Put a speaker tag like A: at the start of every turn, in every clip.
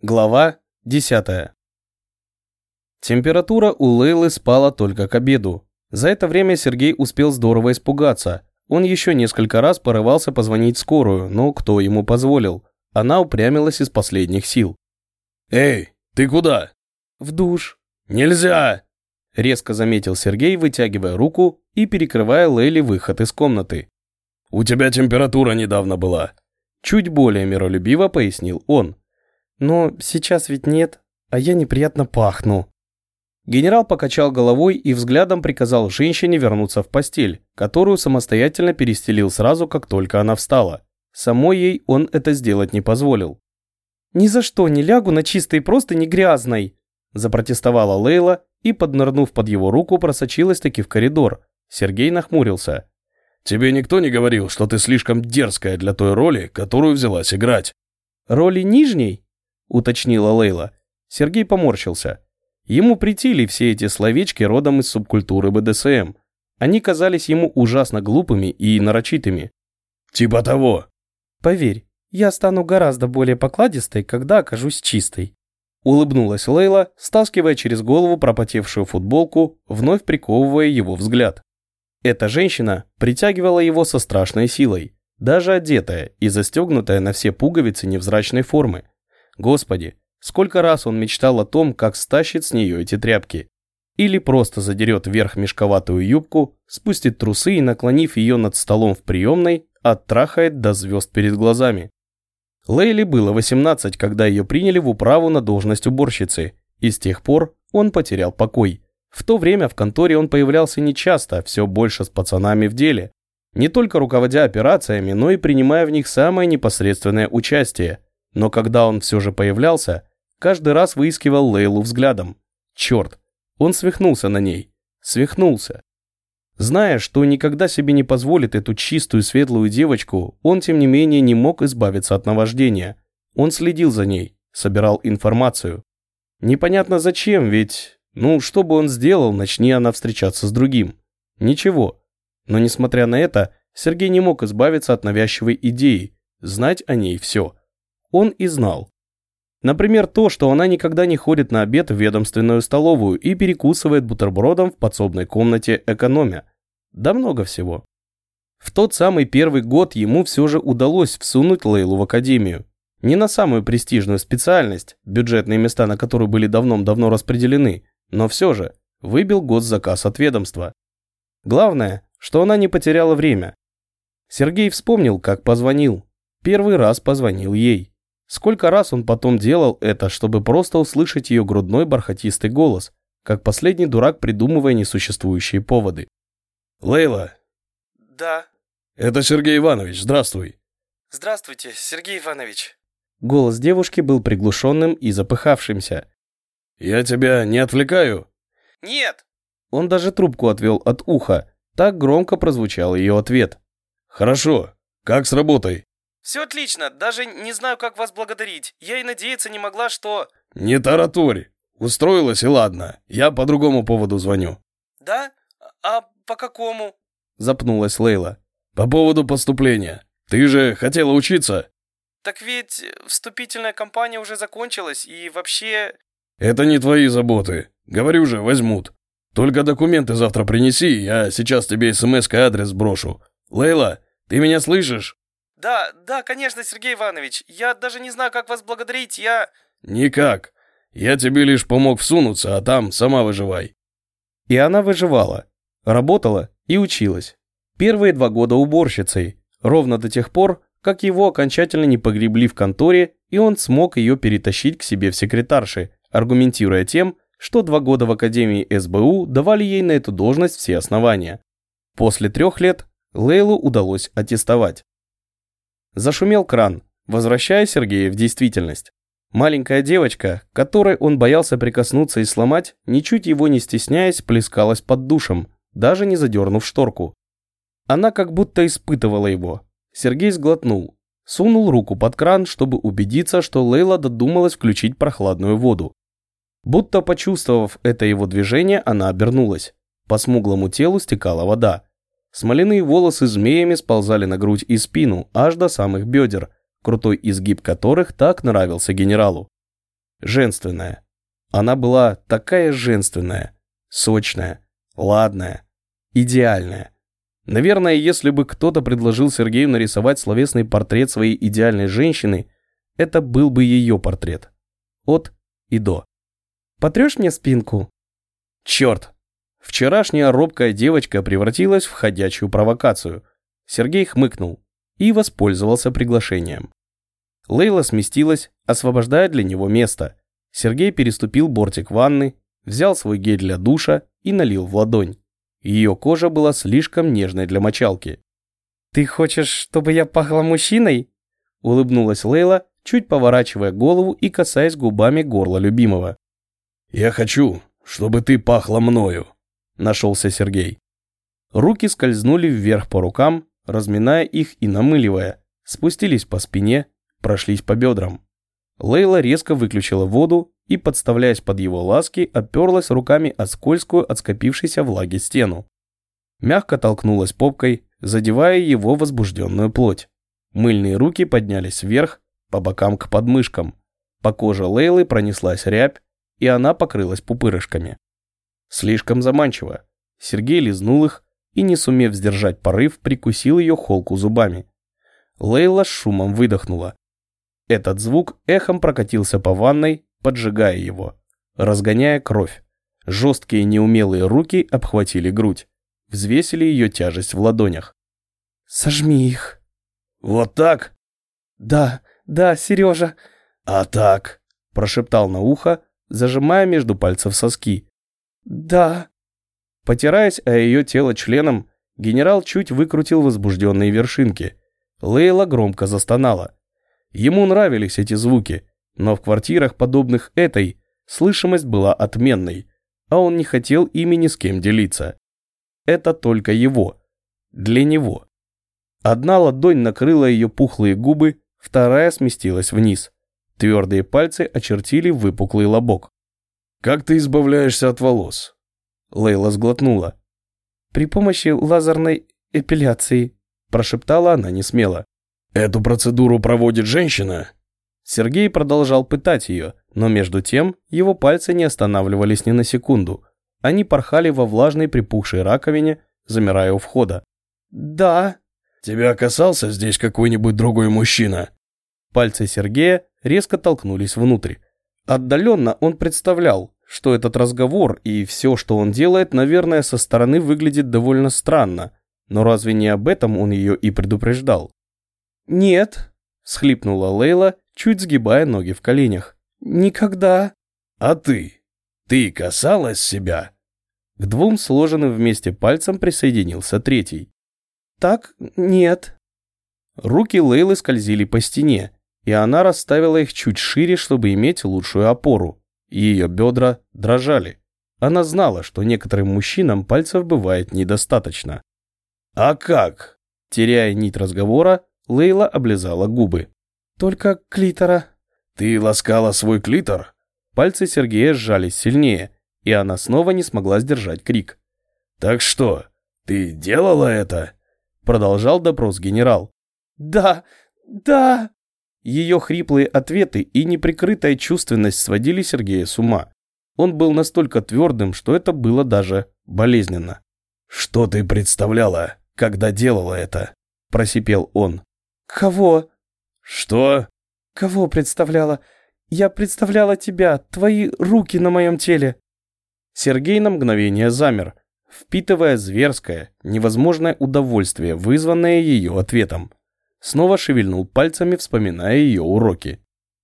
A: Глава 10. Температура у Лейлы спала только к обеду. За это время Сергей успел здорово испугаться. Он еще несколько раз порывался позвонить скорую, но кто ему позволил? Она упрямилась из последних сил.
B: «Эй, ты куда?»
A: «В душ».
B: «Нельзя!»
A: Резко заметил Сергей, вытягивая руку и перекрывая Лейле выход из комнаты.
B: «У тебя температура недавно была».
A: Чуть более миролюбиво пояснил он. Но сейчас ведь нет, а я неприятно пахну. Генерал покачал головой и взглядом приказал женщине вернуться в постель, которую самостоятельно перестелил сразу, как только она встала. Самой ей он это сделать не позволил. «Ни за что не лягу на чистой не грязной!» запротестовала Лейла и, поднырнув под его руку, просочилась таки в коридор. Сергей нахмурился.
B: «Тебе никто не говорил, что ты слишком дерзкая для той роли, которую взялась играть?»
A: «Роли нижней?» Уточнила Лейла. Сергей поморщился. Ему притили все эти словечки родом из субкультуры БДСМ. Они казались ему ужасно глупыми и нарочитыми.
B: «Типа того».
A: «Поверь, я стану гораздо более покладистой, когда окажусь чистой». Улыбнулась Лейла, стаскивая через голову пропотевшую футболку, вновь приковывая его взгляд. Эта женщина притягивала его со страшной силой, даже одетая и застегнутая на все пуговицы невзрачной формы. Господи, сколько раз он мечтал о том, как стащит с нее эти тряпки. Или просто задерет вверх мешковатую юбку, спустит трусы и, наклонив ее над столом в приемной, оттрахает до звезд перед глазами. Лейли было 18, когда ее приняли в управу на должность уборщицы, и с тех пор он потерял покой. В то время в конторе он появлялся нечасто, все больше с пацанами в деле. Не только руководя операциями, но и принимая в них самое непосредственное участие – но когда он все же появлялся, каждый раз выискивал Лейлу взглядом. Черт, он свихнулся на ней. Свихнулся. Зная, что никогда себе не позволит эту чистую светлую девочку, он, тем не менее, не мог избавиться от наваждения. Он следил за ней, собирал информацию. Непонятно зачем, ведь, ну, что бы он сделал, начни она встречаться с другим. Ничего. Но, несмотря на это, Сергей не мог избавиться от навязчивой идеи, знать о ней все он и знал. Например, то, что она никогда не ходит на обед в ведомственную столовую и перекусывает бутербродом в подсобной комнате экономя. Да много всего. В тот самый первый год ему все же удалось всунуть Лейлу в академию. Не на самую престижную специальность, бюджетные места на которую были давно-давно распределены, но все же выбил госзаказ от ведомства. Главное, что она не потеряла время. Сергей вспомнил, как позвонил. Первый раз позвонил ей. Сколько раз он потом делал это, чтобы просто услышать ее грудной бархатистый голос, как последний дурак, придумывая несуществующие поводы.
B: «Лейла!»
C: «Да».
B: «Это Сергей Иванович, здравствуй».
C: «Здравствуйте, Сергей Иванович».
A: Голос девушки был приглушенным и запыхавшимся.
B: «Я тебя не отвлекаю?»
C: «Нет».
A: Он даже трубку отвел от уха. Так громко прозвучал ее ответ.
B: «Хорошо. Как с работой?»
C: Все отлично, даже не знаю, как вас благодарить. Я и надеяться не могла, что...»
B: «Не тараторь. Устроилась и ладно. Я по другому поводу звоню».
C: «Да? А по какому?»
A: Запнулась Лейла.
B: «По поводу поступления. Ты же хотела учиться?»
C: «Так ведь вступительная кампания уже закончилась, и вообще...»
B: «Это не твои заботы. Говорю же, возьмут. Только документы завтра принеси, я сейчас тебе смс адрес брошу. Лейла, ты меня слышишь?»
C: Да, да, конечно, Сергей Иванович. Я даже не знаю, как вас благодарить. Я
B: Никак. Я тебе лишь помог всунуться, а там сама выживай.
A: И она выживала, работала и училась. Первые два года уборщицей, ровно до тех пор, как его окончательно не погребли в конторе, и он смог ее перетащить к себе в секретарши, аргументируя тем, что два года в Академии СБУ давали ей на эту должность все основания. После трех лет Лейлу удалось аттестовать. Зашумел кран, возвращая Сергея в действительность. Маленькая девочка, которой он боялся прикоснуться и сломать, ничуть его не стесняясь, плескалась под душем, даже не задернув шторку. Она как будто испытывала его. Сергей сглотнул, сунул руку под кран, чтобы убедиться, что Лейла додумалась включить прохладную воду. Будто почувствовав это его движение, она обернулась. По смуглому телу стекала вода. Смоляные волосы змеями сползали на грудь и спину, аж до самых бедер, крутой изгиб которых так нравился генералу. женственная. Она была такая женственная, сочная, ладная, идеальная. Наверное, если бы кто-то предложил Сергею нарисовать словесный портрет своей идеальной женщины, это был бы ее портрет. От и до. «Потрешь мне спинку?» Черт! Вчерашняя робкая девочка превратилась в ходячую провокацию. Сергей хмыкнул и воспользовался приглашением. Лейла сместилась, освобождая для него место. Сергей переступил бортик ванны, взял свой гель для душа и налил в ладонь. Ее кожа была слишком нежной для мочалки. «Ты хочешь, чтобы я пахла мужчиной?» Улыбнулась Лейла, чуть поворачивая голову и касаясь губами горла любимого.
B: «Я хочу, чтобы ты пахла мною», – нашелся Сергей.
A: Руки скользнули вверх по рукам, разминая их и намыливая, спустились по спине, прошлись по бедрам. Лейла резко выключила воду и, подставляясь под его ласки, оперлась руками о скользкую от скопившейся влаги стену. Мягко толкнулась попкой, задевая его возбужденную плоть. Мыльные руки поднялись вверх, по бокам к подмышкам. По коже Лейлы пронеслась рябь, и она покрылась пупырышками. Слишком заманчиво. Сергей лизнул их и, не сумев сдержать порыв, прикусил ее холку зубами. Лейла с шумом выдохнула. Этот звук эхом прокатился по ванной, поджигая его, разгоняя кровь. Жесткие неумелые руки обхватили грудь, взвесили ее тяжесть в ладонях. «Сожми их».
B: «Вот так?»
A: «Да, да, Сережа».
B: «А так?»
A: – прошептал на ухо, зажимая между пальцев соски. «Да». Потираясь о ее тело членом, генерал чуть выкрутил возбужденные вершинки. Лейла громко застонала. Ему нравились эти звуки, но в квартирах, подобных этой, слышимость была отменной, а он не хотел ими ни с кем делиться. Это только его. Для него. Одна ладонь накрыла ее пухлые губы, вторая сместилась вниз. Твердые пальцы очертили выпуклый лобок.
B: «Как ты избавляешься от волос?»
A: Лейла сглотнула. «При помощи лазерной эпиляции», прошептала она несмело.
B: «Эту процедуру проводит женщина?»
A: Сергей продолжал пытать ее, но между тем его пальцы не останавливались ни на секунду. Они порхали во влажной припухшей раковине, замирая у входа. «Да».
B: «Тебя касался здесь какой-нибудь другой мужчина?»
A: Пальцы Сергея резко толкнулись внутрь. Отдаленно он представлял, что этот разговор и все, что он делает, наверное, со стороны выглядит довольно странно. Но разве не об этом он ее и предупреждал? «Нет», – схлипнула Лейла, чуть сгибая ноги в коленях. «Никогда».
B: «А ты? Ты касалась себя?»
A: К двум сложенным вместе пальцам присоединился третий. «Так, нет». Руки Лейлы скользили по стене, и она расставила их чуть шире, чтобы иметь лучшую опору. Ее бедра дрожали. Она знала, что некоторым мужчинам пальцев бывает недостаточно.
B: «А как?»
A: Теряя нить разговора, Лейла облизала губы. «Только клитора».
B: «Ты ласкала свой клитор?»
A: Пальцы Сергея сжались сильнее, и она снова не смогла сдержать крик.
B: «Так что, ты делала это?»
A: Продолжал допрос генерал. «Да, да!» Ее хриплые ответы и неприкрытая чувственность сводили Сергея с ума. Он был настолько твердым, что это было даже болезненно.
B: «Что ты представляла, когда делала это?» – просипел он.
A: «Кого?»
B: «Что?»
A: «Кого представляла? Я представляла тебя, твои руки на моем теле». Сергей на мгновение замер, впитывая зверское, невозможное удовольствие, вызванное ее ответом. Снова шевельнул пальцами, вспоминая ее уроки.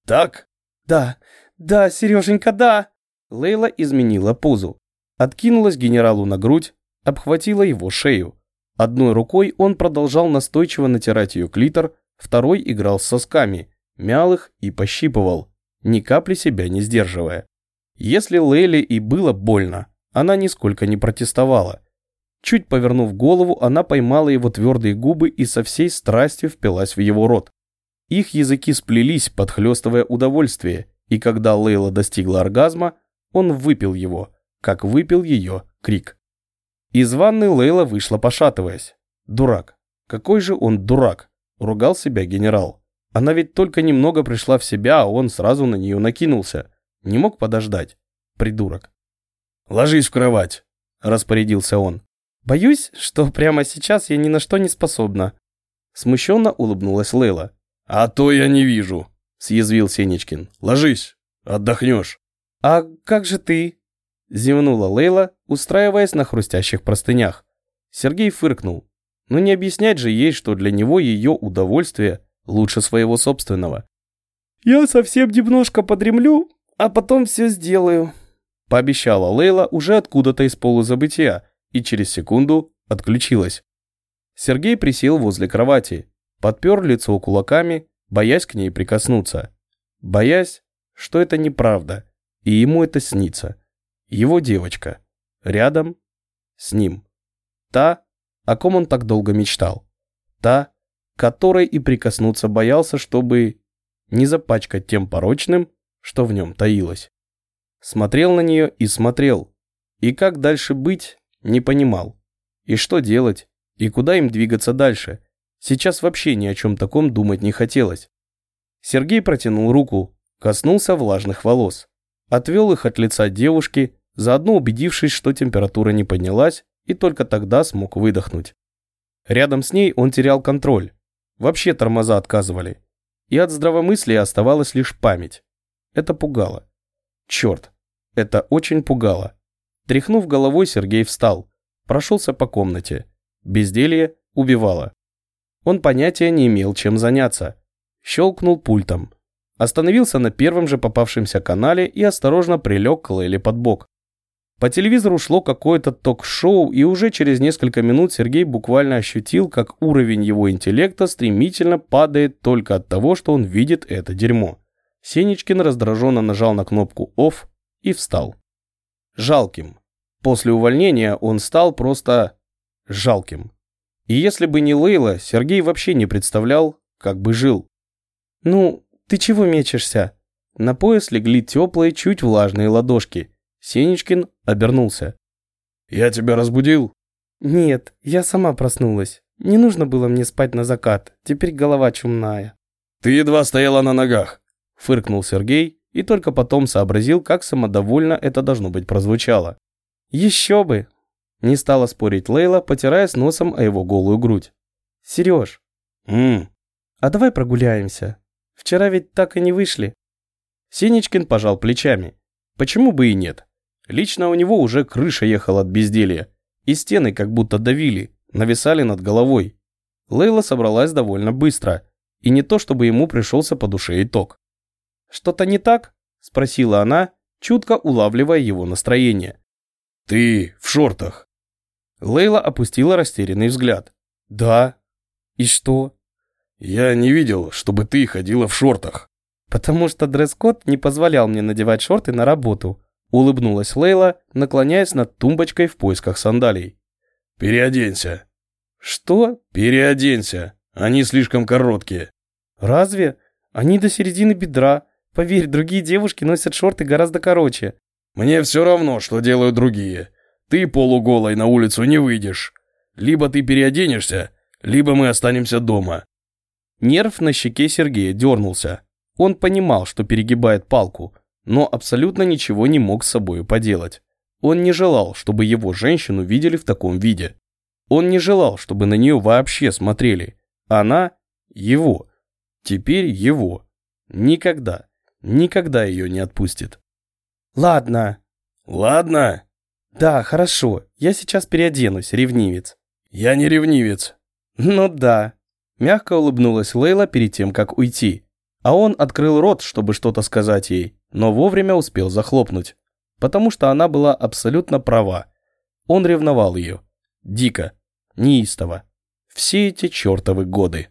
B: «Так?»
A: «Да, да, Сереженька, да!» Лейла изменила позу. Откинулась генералу на грудь, обхватила его шею. Одной рукой он продолжал настойчиво натирать ее клитор, второй играл с сосками, мял их и пощипывал, ни капли себя не сдерживая. Если Лейле и было больно, она нисколько не протестовала. Чуть повернув голову, она поймала его твердые губы и со всей страстью впилась в его рот. Их языки сплелись, подхлестывая удовольствие, и когда Лейла достигла оргазма, он выпил его, как выпил ее крик. Из ванны Лейла вышла пошатываясь. Дурак. Какой же он дурак. Ругал себя генерал. Она ведь только немного пришла в себя, а он сразу на нее накинулся. Не мог подождать. Придурок.
B: «Ложись в кровать», — распорядился он.
A: «Боюсь, что прямо сейчас я ни на что не способна». Смущенно улыбнулась Лейла.
B: «А то я не вижу», — съязвил Сенечкин. «Ложись, отдохнешь».
A: «А как же ты?» — зевнула Лейла, устраиваясь на хрустящих простынях. Сергей фыркнул. Но не объяснять же ей, что для него ее удовольствие лучше своего собственного. «Я совсем немножко подремлю, а потом все сделаю», – пообещала Лейла уже откуда-то из полузабытия и через секунду отключилась. Сергей присел возле кровати, подпер лицо кулаками, боясь к ней прикоснуться. Боясь, что это неправда, и ему это снится. Его девочка. Рядом с ним. Та, о ком он так долго мечтал. Та, которой и прикоснуться боялся, чтобы не запачкать тем порочным, что в нем таилось. Смотрел на нее и смотрел. И как дальше быть, не понимал. И что делать, и куда им двигаться дальше. Сейчас вообще ни о чем таком думать не хотелось. Сергей протянул руку, коснулся влажных волос. Отвел их от лица девушки, заодно убедившись, что температура не поднялась, и только тогда смог выдохнуть. Рядом с ней он терял контроль. Вообще тормоза отказывали. И от здравомыслия оставалась лишь память. Это пугало. Черт, это очень пугало. Тряхнув головой, Сергей встал. Прошелся по комнате. Безделье убивало. Он понятия не имел, чем заняться. Щелкнул пультом. Остановился на первом же попавшемся канале и осторожно прилег к Лейле под бок. По телевизору шло какое-то ток-шоу, и уже через несколько минут Сергей буквально ощутил, как уровень его интеллекта стремительно падает только от того, что он видит это дерьмо. Сенечкин раздраженно нажал на кнопку «Офф» и встал. Жалким. После увольнения он стал просто жалким. И если бы не Лейла, Сергей вообще не представлял, как бы жил. «Ну, ты чего мечешься?» На пояс легли теплые, чуть влажные ладошки – Сенечкин обернулся.
B: «Я тебя разбудил?»
A: «Нет, я сама проснулась. Не нужно было мне спать на закат. Теперь голова чумная».
B: «Ты едва стояла на ногах», —
A: фыркнул Сергей и только потом сообразил, как самодовольно это должно быть прозвучало. «Еще бы!» — не стала спорить Лейла, потирая с носом о его голую грудь. «Сереж!»
B: «Ммм!»
A: «А давай прогуляемся. Вчера ведь так и не вышли». Синичкин пожал плечами. Почему бы и нет? Лично у него уже крыша ехала от безделья, и стены как будто давили, нависали над головой. Лейла собралась довольно быстро, и не то чтобы ему пришелся по душе итог. «Что-то не так?» – спросила она, чутко улавливая его настроение.
B: «Ты в шортах?»
A: Лейла опустила растерянный взгляд. «Да. И что?»
B: «Я не видел, чтобы ты ходила в шортах».
A: «Потому что дресс-код не позволял мне надевать шорты на работу», Улыбнулась Лейла, наклоняясь над тумбочкой в поисках сандалий.
B: «Переоденься».
A: «Что?»
B: «Переоденься. Они слишком короткие».
A: «Разве? Они до середины бедра. Поверь, другие девушки носят шорты гораздо короче».
B: «Мне все равно, что делают другие. Ты полуголой на улицу не выйдешь. Либо ты переоденешься, либо мы останемся дома».
A: Нерв на щеке Сергея дернулся. Он понимал, что перегибает палку, но абсолютно ничего не мог с собой поделать. Он не желал, чтобы его женщину видели в таком виде. Он не желал, чтобы на нее вообще смотрели. Она – его. Теперь его. Никогда, никогда ее не отпустит. «Ладно».
B: «Ладно?»
A: «Да, хорошо. Я сейчас переоденусь, ревнивец».
B: «Я не ревнивец».
A: «Ну да». Мягко улыбнулась Лейла перед тем, как уйти. А он открыл рот, чтобы что-то сказать ей, но вовремя успел захлопнуть, потому что она была абсолютно права. Он ревновал ее. Дико, неистово. Все эти чертовы годы.